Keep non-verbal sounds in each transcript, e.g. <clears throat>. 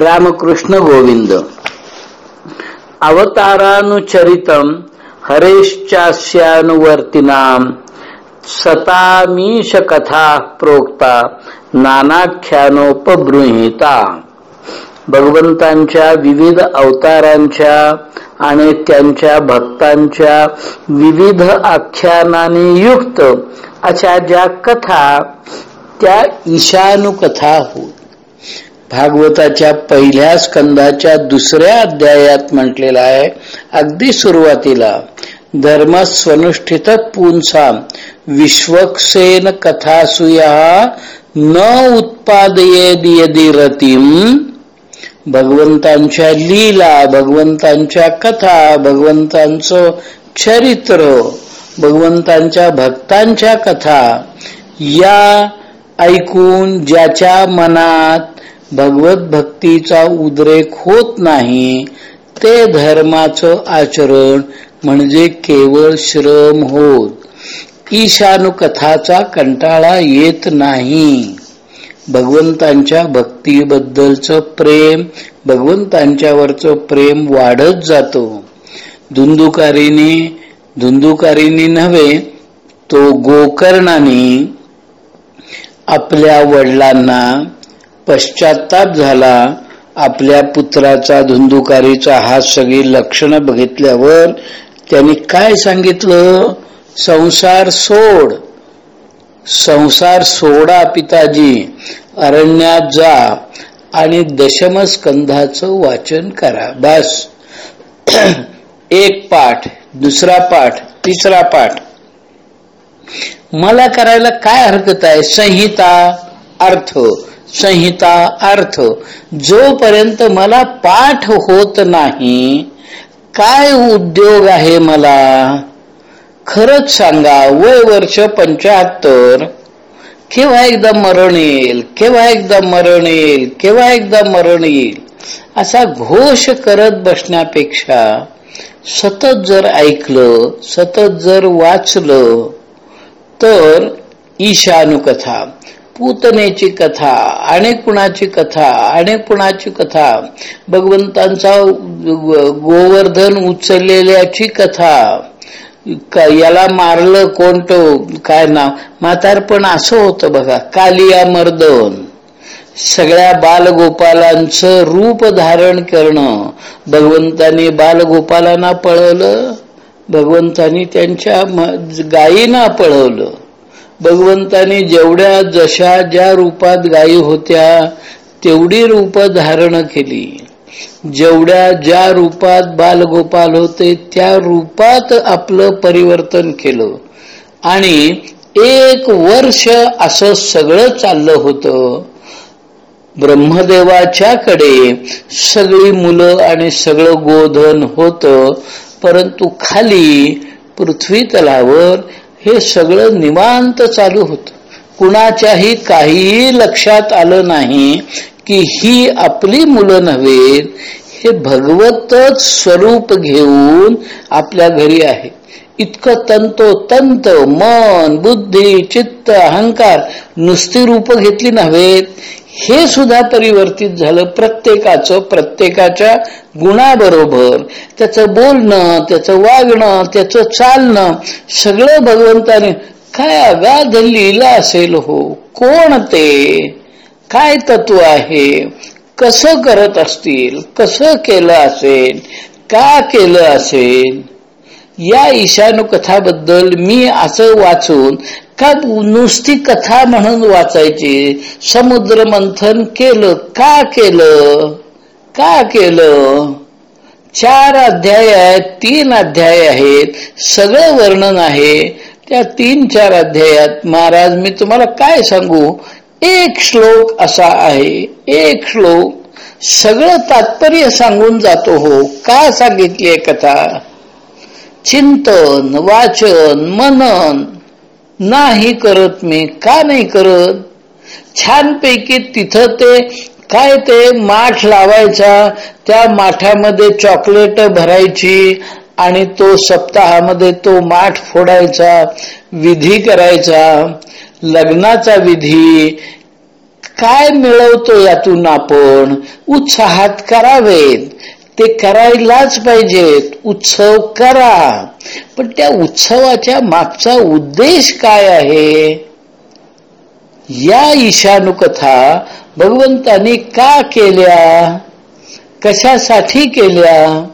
रामकृष्ण गोविंद. अवतारानुचरितम हरेश्चास्यानुवर्तिनाम सतामीश कथा प्रोक्ता नानाख्यानोपबृहिता. भगवंतांच्या विविध अवतारांच्या आणि त्यांच्या भक्तांच्या विविध आख्यानाने युक्त अशा ज्या कथा त्या ईशानुकथा होत. भागवताच्या पहिल्या स्कंदाच्या दुसऱ्या अध्यायात म्हटलेला आहे अगदी सुरुवातीला धर्म स्वनुष्ठित पुंसा विश्वक्सेन कथासुया न उत्पादये रतीम भगवंतांच्या लीला भगवंतांच्या कथा भगवंतांचं चरित्र भगवंतांच्या भक्तांच्या कथा या ऐकून ज्याच्या मनात भगवत भक्तीचा उद्रेक होत नाही ते धर्माचं आचरण म्हणजे केवळ श्रम होत. ईशानुकथाचा कंटाळा येत नाही. भगवंतांच्या भक्तीबद्दलचं प्रेम भगवंतांच्यावरचं प्रेम वाढत जातो. धुंदुकारीने धुंदुकारीने नव्हे तो गोकर्णाने आपल्या वडिलांना पश्चाताप झाला आपल्या पुत्राचा धुंदुकारीचा हा सगळी लक्षणं बघितल्यावर त्यांनी काय सांगितलं? संसार सोड. संसार सोडा पिताजी. अरण्यात जा आणि दशमस्कंधाचं वाचन करा. बस. <clears throat> एक पाठ दुसरा पाठ तिसरा पाठ. मला करायला काय हरकत आहे? संहिता अर्थ. संहिता अर्थ जोपर्यंत मला पाठ होत नाही काय उद्योग आहे मला? खरंच सांगा वय वर्ष पंचाहत्तर केव्हा एकदा मरण येईल केव्हा एकदा मरण येईल केव्हा एकदा मरण येईल? असा घोष करत बसण्यापेक्षा सतत जर ऐकलं सतत जर वाचलं तर ईशानुकथा पूतनेची कथा अनेक कुणाची कथा अनेक कुणाची कथा भगवंतांचा गोवर्धन उचललेल्याची कथा याला मारलं कोणतो काय नाव म्हातारपण असं होतं बघा कालिया मर्दन. सगळ्या बालगोपालांचं रूप धारण करणं भगवंतानी बालगोपालांना पळवलं भगवंतानी त्यांच्या गायीना पळवलं. भगवंताने जेवढ्या जशा ज्या रूपात गायी होत्या तेवढी रूप धारण केली. जेवढ्या ज्या रूपात बालगोपाल होते त्या रूपात आपलं परिवर्तन केलं. आणि एक वर्ष असं सगळं चाललं होतं. ब्रह्मदेवाच्याकडे सगळी मुलं आणि सगळं गोधन होतं परंतु खाली पृथ्वी तलावर हे सगळं निवांत चालू होत. कुणाच्याही काहीही लक्षात आलं नाही की ही आपली मुलं नव्हे हे भगवतच स्वरूप घेऊन आपल्या घरी आहे. इतकं तंतो तंत मन बुद्धी चित्त अहंकार नुसती रूप घेतली नव्हेत हे सुद्धा परिवर्तित झालं प्रत्येकाचं प्रत्येकाच्या गुणाबरोबर. त्याचं बोलणं त्याचं वागणं त्याचं चालणं सगळं भगवंताने काय अगाध लिहिलं असेल हो? कोण ते? काय तत्व आहे? कसं करत असतील? कसं केलं असेल? का केलं असेल? या ईशानुकथाबद्दल मी असं वाचून का नुसती कथा म्हणून वाचायची समुद्र मंथन केलं का केलं? का केलं? चार अध्याय आहेत तीन अध्याय आहेत सगळं वर्णन आहे. त्या तीन चार अध्यायात महाराज मी तुम्हाला काय सांगू? एक श्लोक असा आहे एक श्लोक. सगळं तात्पर्य सांगून जातो हो. का सांगितली कथा? चिंतन वाचन मनन. नाही करत मी का नाही करत? छानपैकी तिथं ते काय ते माठ लावायचा त्या माठामध्ये चॉकलेट भरायची आणि तो सप्ताहामध्ये तो माठ फोडायचा विधी करायचा. लग्नाचा विधी. काय मिळवतो यातून आपण? उत्साहात करावेत. ते करायलाच पाहिजेत. उत्सव करा. पण त्या उत्सवाच्या मागचा उद्देश काय आहे? या ईशानुकथा भगवंतानी का केल्या? कशासाठी केल्या?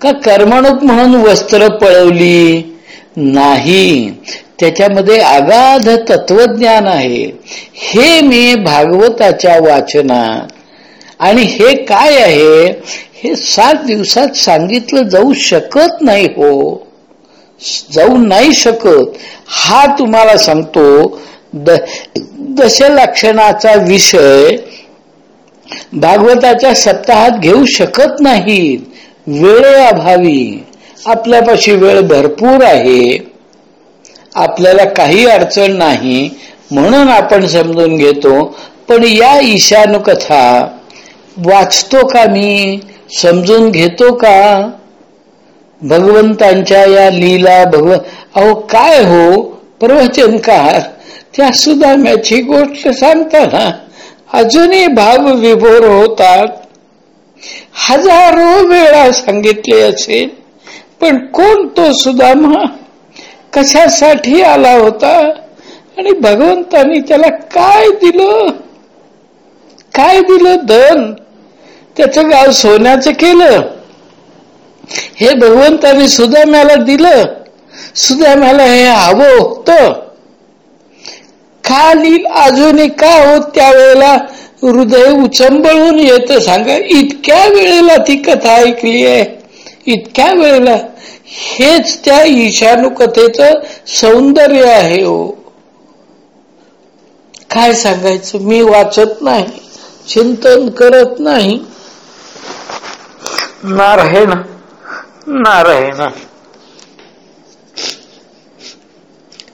का कर्मणूक म्हणून वस्त्र पळवली? नाही. त्याच्यामध्ये अगाध तत्वज्ञान आहे. हे मी भागवताच्या वाचनात आणि हे काय आहे? हे सात दिवसात सांगितलं जाऊ शकत नाही हो. जाऊ नाही शकत. हा तुम्हाला सांगतो दशलक्षणाचा विषय भागवताच्या सप्ताहात घेऊ शकत नाहीत. वेळेअभावी आपल्यापाशी वेळ भरपूर आहे. आपल्याला काही अडचण नाही म्हणून आपण समजून घेतो. पण या ईशानुकथा वाचतो का मी? समजून घेतो का? भगवंतांच्या या लीला भगव अहो काय हो? प्रवचनकार त्या सुदाम्याची गोष्ट सांगताना अजूनही भाव विभोर होतात. हजारो वेळा सांगितले असेल पण कोण तो सुदामा कशासाठी आला होता? आणि भगवंतानी त्याला काय दिलं? काय दिलं? धन. त्याचं गाव सोन्याचं केलं. हे भगवंताने सुदाम्याला दिलं. सुदाम्याला हे हवं होत. खाली अजूनही का होत त्यावेळेला? हृदय उचंबळून येत. सांगा इतक्या वेळेला ती कथा ऐकली आहे. इतक्या वेळेला. हेच त्या ईशानुकथेचं सौंदर्य आहे हो. काय सांगायचं? मी वाचत नाही. चिंतन करत नाही. नारायण नारायण.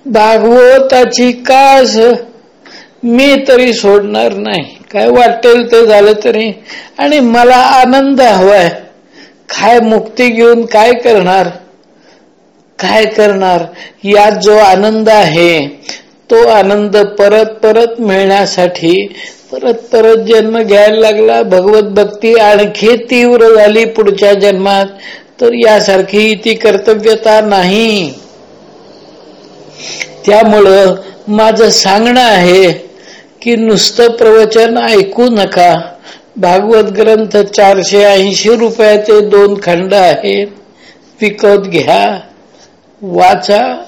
भागवताची कास मी तरी सोडणार नाही. काय वाटेल ते झालं तरी. आणि मला आनंद हवाय. काय मुक्ती घेऊन काय करणार? काय करणार? यात जो आनंद आहे तो आनंद परत परत मिळण्यासाठी परत परत जन्म घ्यायला लागला. भगवत भक्ती आणखी तीव्र झाली पुढच्या जन्मात. तर यासारखी ती कर्तव्यता नाही. त्यामुळं माझं सांगणं आहे की नुसतं प्रवचन ऐकू नका. भागवत ग्रंथ चारशे ऐंशी रुपयाचे दोन खंड आहेत. विकत घ्या वाचा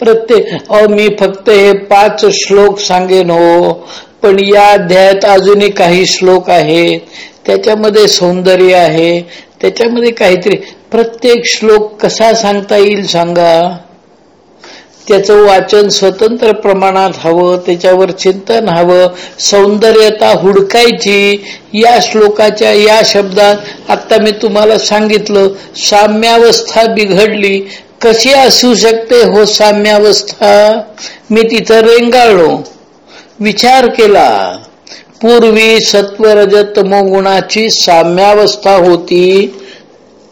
प्रत्येक मी फक्त हे पाच श्लोक सांगेन हो. पण या अध्यायात अजूनही काही श्लोक आहेत त्याच्यामध्ये सौंदर्य आहे. त्याच्यामध्ये काहीतरी प्रत्येक श्लोक कसा सांगता येईल सांगा? त्याचं वाचन स्वतंत्र प्रमाणात हवं त्याच्यावर चिंतन हवं सौंदर्यता हुडकायची. या श्लोकाच्या या शब्दात आता मी तुम्हाला सांगितलं साम्यावस्था बिघडली कशी असू शकते हो साम्यावस्था? मी तिथं रेंगाळलो. विचार केला. पूर्वी सत्वरजत गुणाची साम्यावस्था होती.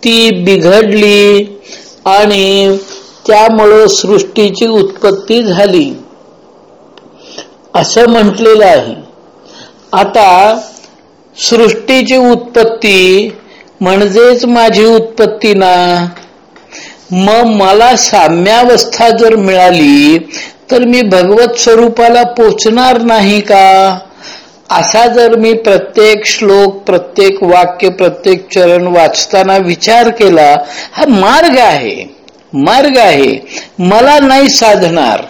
ती बिघडली आणि त्यामुळं सृष्टीची उत्पत्ती झाली. असं म्हटलेलं आहे. आता सृष्टीची उत्पत्ती म्हणजेच माझी उत्पत्ती ना? मग मला साम्यावस्था जर मिळाली तर मी भगवत स्वरूपाला पोचणार नाही का? असा जर मी प्रत्येक श्लोक प्रत्येक वाक्य प्रत्येक चरण वाचताना विचार केला हा मार्ग आहे मार्ग आहे. मला नाही साधणार.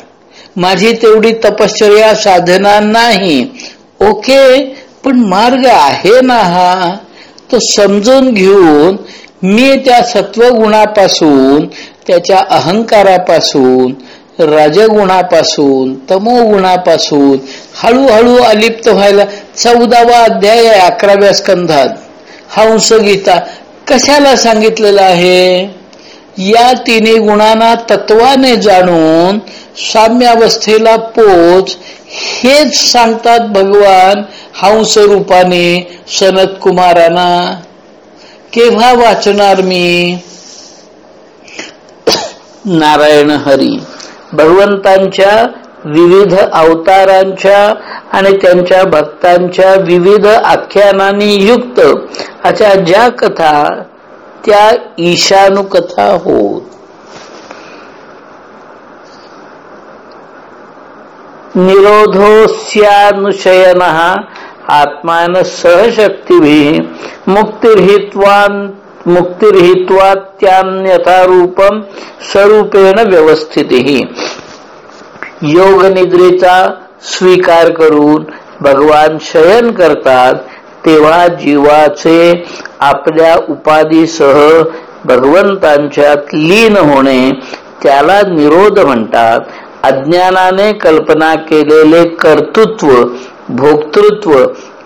माझी तेवढी तपश्चर्या साधना नाही. ओके पण मार्ग आहे ना हा? तो समजून घेऊन मी त्या सत्वगुणापासून त्याच्या अहंकारापासून रजगुणापासून तमोगुणापासून हळूहळू अलिप्त व्हायला चौदावा अध्याय अकराव्या स्कंधात. हंस गीता कशाला सांगितलेलं आहे? या तिन्ही गुणांना तत्वाने जाणून साम्यावस्थेला पोच हेच सांगतात भगवान हंस रूपाने सनत कुमारांना केव्हा वाचणार मी? नारायण हरी. भगवंतांच्या विविध अवतारांच्या आणि त्यांच्या भक्तांच्या विविध आख्यानांनी युक्त अशा ज्या कथा त्या ईशानुकथा होत. निरोधोस्यानुशयन आत्मान सहशक्ती मुक्तिर्हित्वान मुक्तिर्हित्वात्यान्यथा रूपम स्वरूपेण व्यवस्थिती। योग निद्रेचा स्वीकार करून भगवान शयन करतात तेव्हा जीवाचे आपल्या उपाधीसह भगवंतांच्यात लीन होणे त्याला निरोध म्हणतात. अज्ञानाने कल्पना केलेले कर्तृत्व भोक्तृत्व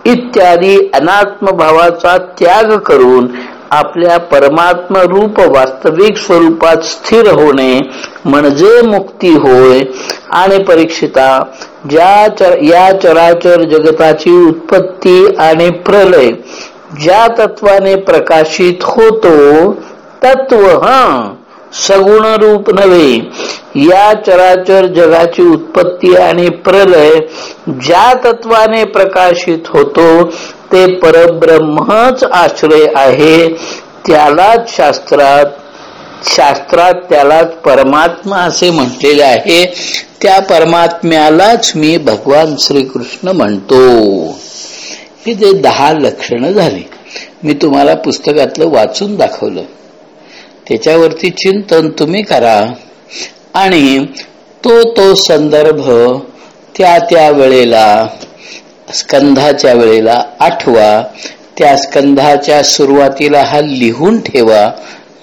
इत्यादी अनात्मभावाचा त्याग करून आपल्या परमात्म रूप वास्तविक स्वरूपात स्थिर होणे म्हणजे मुक्ती होय आणि परीक्षिता ज्या चर, या चराचर जगताची उत्पत्ती आणि प्रलय ज्या तत्वाने प्रकाशित होतो तत्व हा. सगुण रूप नव्हे. या चराचर जगाची उत्पत्ती आणि प्रलय ज्या तत्वाने प्रकाशित होतो ते परब्रह्मच आश्रय आहे. त्यालाच शास्त्रात शास्त्रात त्यालाच परमात्मा असे म्हटलेले आहे. त्या परमात्म्यालाच मी भगवान श्रीकृष्ण म्हणतो. हे जे दहा लक्षणं झाली. मी तुम्हाला पुस्तकातलं वाचून दाखवलं. त्याच्यावरती चिंतन तुम्ही करा. आणि तो तो संदर्भ त्या त्या वेळेला स्कंधाच्या वेळेला आठवा. त्या स्कंधाच्या सुरुवातीला हा लिहून ठेवा.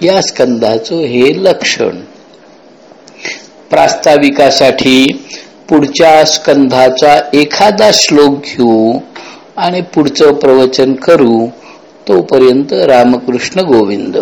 या स्कंधाचं हे लक्षण. प्रास्ताविकासाठी पुढच्या स्कंधाचा एखादा श्लोक घेऊ आणि पुढचं प्रवचन करू. तोपर्यंत रामकृष्ण गोविंद.